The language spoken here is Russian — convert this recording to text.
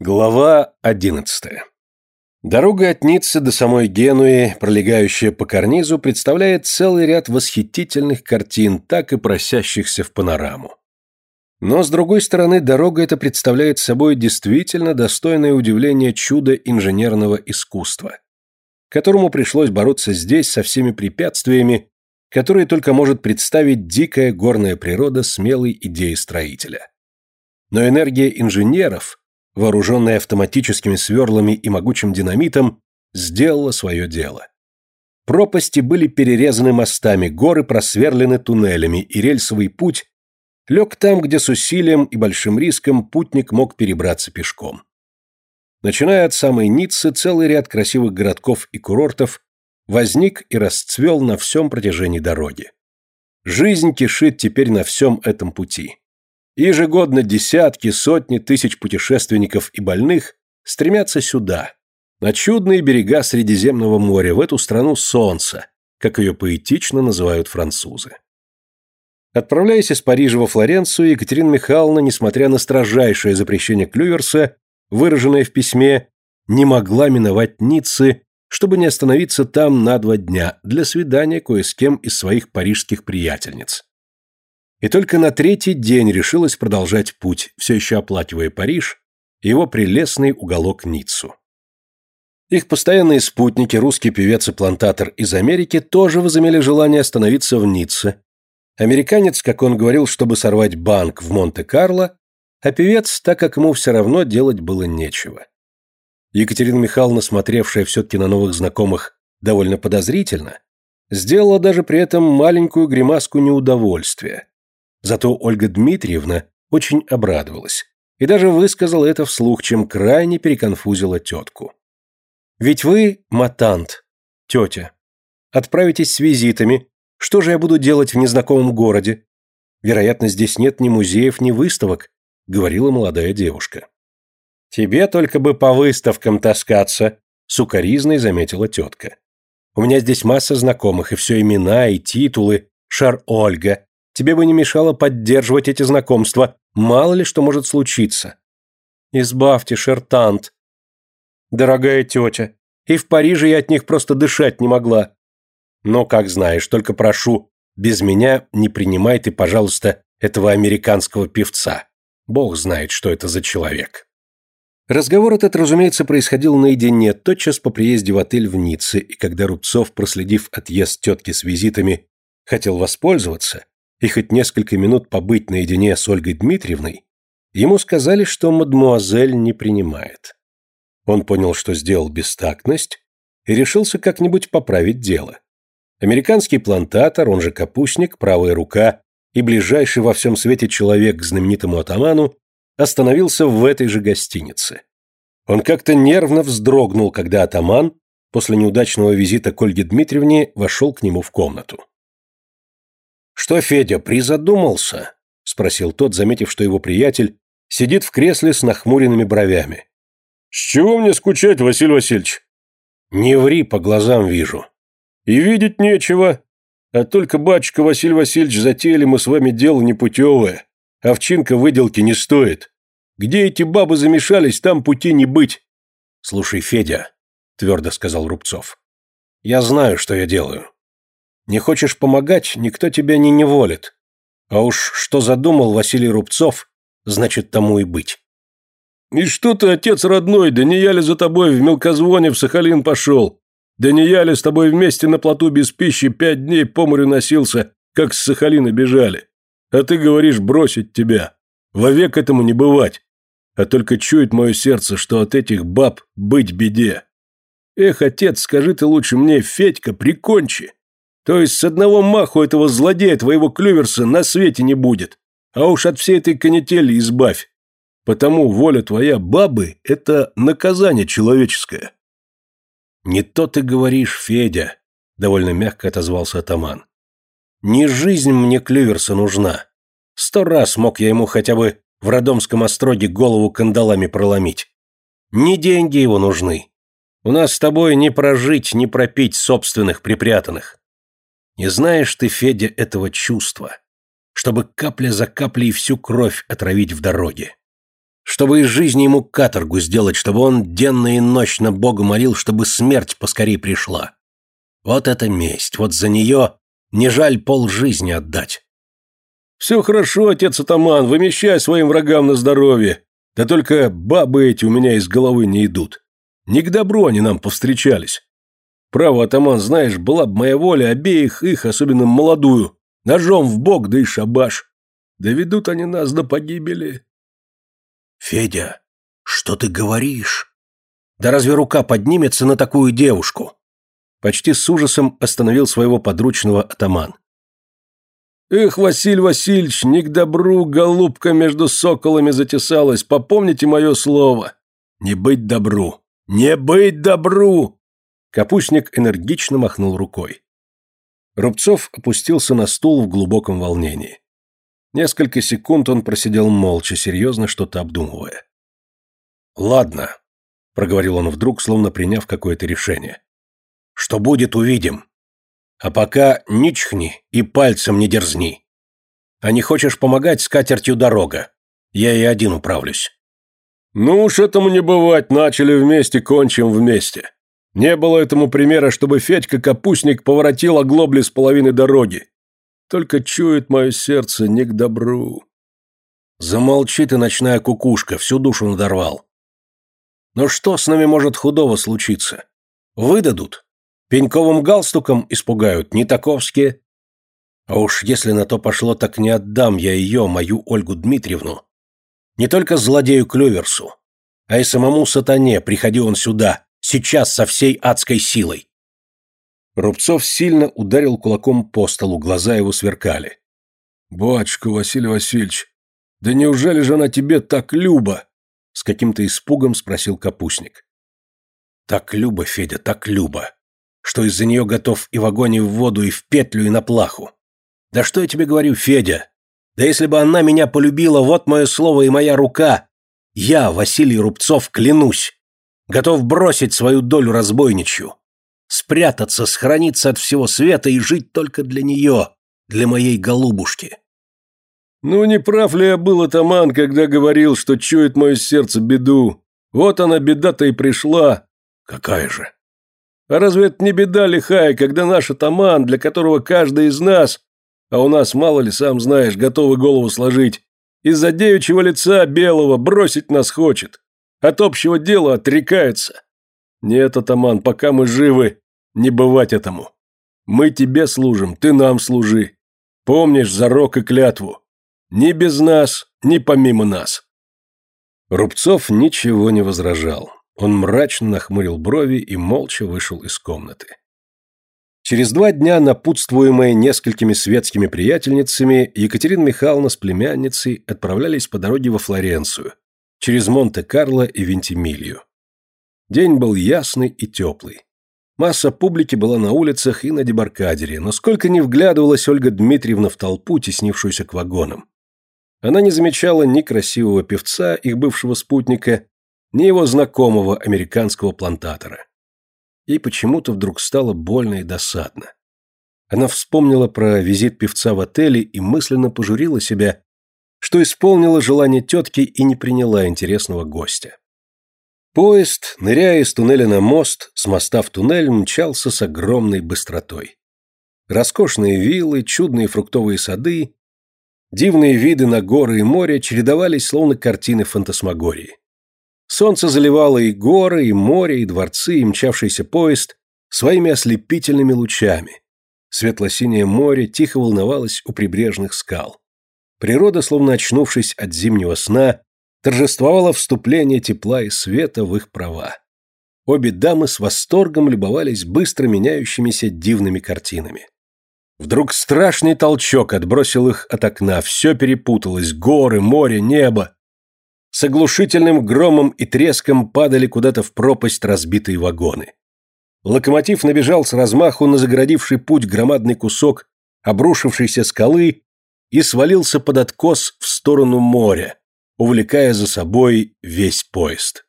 Глава одиннадцатая. Дорога от Ниццы до самой Генуи, пролегающая по карнизу, представляет целый ряд восхитительных картин, так и просящихся в панораму. Но, с другой стороны, дорога эта представляет собой действительно достойное удивление чудо инженерного искусства, которому пришлось бороться здесь со всеми препятствиями, которые только может представить дикая горная природа смелой идеи строителя. Но энергия инженеров, вооруженная автоматическими сверлами и могучим динамитом, сделала свое дело. Пропасти были перерезаны мостами, горы просверлены туннелями, и рельсовый путь лег там, где с усилием и большим риском путник мог перебраться пешком. Начиная от самой Ниццы, целый ряд красивых городков и курортов возник и расцвел на всем протяжении дороги. Жизнь кишит теперь на всем этом пути. Ежегодно десятки, сотни тысяч путешественников и больных стремятся сюда, на чудные берега Средиземного моря, в эту страну солнца, как ее поэтично называют французы. Отправляясь из Парижа во Флоренцию, Екатерина Михайловна, несмотря на строжайшее запрещение Клюверса, выраженное в письме, не могла миновать Ниццы, чтобы не остановиться там на два дня для свидания кое с кем из своих парижских приятельниц и только на третий день решилась продолжать путь, все еще оплакивая Париж и его прелестный уголок Ниццу. Их постоянные спутники, русский певец и плантатор из Америки, тоже возымели желание остановиться в Ницце. Американец, как он говорил, чтобы сорвать банк в Монте-Карло, а певец, так как ему все равно делать было нечего. Екатерина Михайловна, смотревшая все-таки на новых знакомых довольно подозрительно, сделала даже при этом маленькую гримаску неудовольствия, Зато Ольга Дмитриевна очень обрадовалась и даже высказала это вслух, чем крайне переконфузила тетку. «Ведь вы матант, тетя. Отправитесь с визитами. Что же я буду делать в незнакомом городе? Вероятно, здесь нет ни музеев, ни выставок», — говорила молодая девушка. «Тебе только бы по выставкам таскаться», — сукоризной заметила тетка. «У меня здесь масса знакомых, и все имена, и титулы. Шар Ольга, Тебе бы не мешало поддерживать эти знакомства. Мало ли что может случиться. Избавьте, Шертант. Дорогая тетя, и в Париже я от них просто дышать не могла. Но, как знаешь, только прошу, без меня не принимай ты, пожалуйста, этого американского певца. Бог знает, что это за человек. Разговор этот, разумеется, происходил наедине, тотчас по приезде в отель в Ницце, и когда Рубцов, проследив отъезд тетки с визитами, хотел воспользоваться, и хоть несколько минут побыть наедине с Ольгой Дмитриевной, ему сказали, что мадмуазель не принимает. Он понял, что сделал бестактность, и решился как-нибудь поправить дело. Американский плантатор, он же капустник, правая рука и ближайший во всем свете человек к знаменитому атаману, остановился в этой же гостинице. Он как-то нервно вздрогнул, когда атаман, после неудачного визита к Ольге Дмитриевне, вошел к нему в комнату. «Что, Федя, призадумался?» – спросил тот, заметив, что его приятель сидит в кресле с нахмуренными бровями. «С чего мне скучать, Василий Васильевич?» «Не ври, по глазам вижу». «И видеть нечего. А только, батюшка Василий Васильевич, затеяли мы с вами дело непутевое. Овчинка выделки не стоит. Где эти бабы замешались, там пути не быть». «Слушай, Федя», – твердо сказал Рубцов, – «я знаю, что я делаю. Не хочешь помогать, никто тебя не неволит. А уж что задумал Василий Рубцов, значит тому и быть. И что ты, отец родной, да не я ли за тобой в мелкозвоне в Сахалин пошел? Да не я ли с тобой вместе на плоту без пищи пять дней по морю носился, как с Сахалина бежали? А ты говоришь бросить тебя. Вовек этому не бывать. А только чует мое сердце, что от этих баб быть беде. Эх, отец, скажи ты лучше мне, Федька, прикончи. То есть с одного маху этого злодея твоего клюверса на свете не будет. А уж от всей этой канители избавь. Потому воля твоя бабы – это наказание человеческое. Не то ты говоришь, Федя, довольно мягко отозвался атаман. Не жизнь мне клюверса нужна. Сто раз мог я ему хотя бы в родомском остроге голову кандалами проломить. Не деньги его нужны. У нас с тобой не прожить, не пропить собственных припрятанных. Не знаешь ты, Федя, этого чувства, чтобы капля за каплей всю кровь отравить в дороге. Чтобы из жизни ему каторгу сделать, чтобы он денно и ночно Богу молил, чтобы смерть поскорее пришла. Вот это месть, вот за нее не жаль пол жизни отдать. Все хорошо, отец атаман, вымещай своим врагам на здоровье. Да только бабы эти у меня из головы не идут. Не к добру они нам повстречались. Право, атаман, знаешь, была бы моя воля обеих их, особенно молодую, ножом в бок, да и шабаш. Доведут они нас до погибели. «Федя, что ты говоришь? Да разве рука поднимется на такую девушку?» Почти с ужасом остановил своего подручного атаман. «Эх, Василь Васильевич, не к добру голубка между соколами затесалась, попомните мое слово. Не быть добру, не быть добру!» Капустник энергично махнул рукой. Рубцов опустился на стул в глубоком волнении. Несколько секунд он просидел молча, серьезно что-то обдумывая. «Ладно», — проговорил он вдруг, словно приняв какое-то решение. «Что будет, увидим. А пока не чхни и пальцем не дерзни. А не хочешь помогать, с катертью дорога. Я и один управлюсь». «Ну уж этому не бывать, начали вместе, кончим вместе. Не было этому примера, чтобы Федька Капустник поворотил оглобли с половины дороги. Только чует мое сердце не к добру. Замолчи ты, ночная кукушка, всю душу надорвал. Но что с нами может худого случиться? Выдадут. Пеньковым галстуком испугают, не таковские. А уж если на то пошло, так не отдам я ее, мою Ольгу Дмитриевну. Не только злодею Клюверсу, а и самому сатане, приходи он сюда, сейчас со всей адской силой. Рубцов сильно ударил кулаком по столу, глаза его сверкали. «Батюшка Василий Васильевич, да неужели же она тебе так люба?» С каким-то испугом спросил капустник. «Так люба, Федя, так люба, что из-за нее готов и в огонь, и в воду, и в петлю, и на плаху. Да что я тебе говорю, Федя? Да если бы она меня полюбила, вот мое слово и моя рука. Я, Василий Рубцов, клянусь, готов бросить свою долю разбойничью, спрятаться, схорониться от всего света и жить только для нее, для моей голубушки. Ну, не прав ли я был, атаман, когда говорил, что чует мое сердце беду? Вот она, беда-то и пришла. Какая же? А разве это не беда лихая, когда наш атаман, для которого каждый из нас, а у нас, мало ли, сам знаешь, готовы голову сложить, из-за девичьего лица белого бросить нас хочет, от общего дела отрекается? Нет, атаман, пока мы живы, не бывать этому. Мы тебе служим, ты нам служи. Помнишь зарок и клятву. Ни без нас, ни помимо нас. Рубцов ничего не возражал. Он мрачно нахмурил брови и молча вышел из комнаты. Через два дня, напутствуемые несколькими светскими приятельницами, Екатерина Михайловна с племянницей отправлялись по дороге во Флоренцию, через Монте-Карло и Вентимилью. День был ясный и теплый. Масса публики была на улицах и на дебаркадере, но сколько ни вглядывалась Ольга Дмитриевна в толпу, теснившуюся к вагонам. Она не замечала ни красивого певца, их бывшего спутника, ни его знакомого американского плантатора. И почему-то вдруг стало больно и досадно. Она вспомнила про визит певца в отеле и мысленно пожурила себя, что исполнила желание тетки и не приняла интересного гостя. Поезд, ныряя из туннеля на мост, с моста в туннель мчался с огромной быстротой. Роскошные виллы, чудные фруктовые сады, дивные виды на горы и море чередовались словно картины фантасмагории. Солнце заливало и горы, и море, и дворцы, и мчавшийся поезд своими ослепительными лучами. Светло-синее море тихо волновалось у прибрежных скал. Природа, словно очнувшись от зимнего сна, торжествовало вступление тепла и света в их права. Обе дамы с восторгом любовались быстро меняющимися дивными картинами. Вдруг страшный толчок отбросил их от окна, все перепуталось, горы, море, небо. С оглушительным громом и треском падали куда-то в пропасть разбитые вагоны. Локомотив набежал с размаху на загородивший путь громадный кусок обрушившейся скалы и свалился под откос в сторону моря, увлекая за собой весь поезд.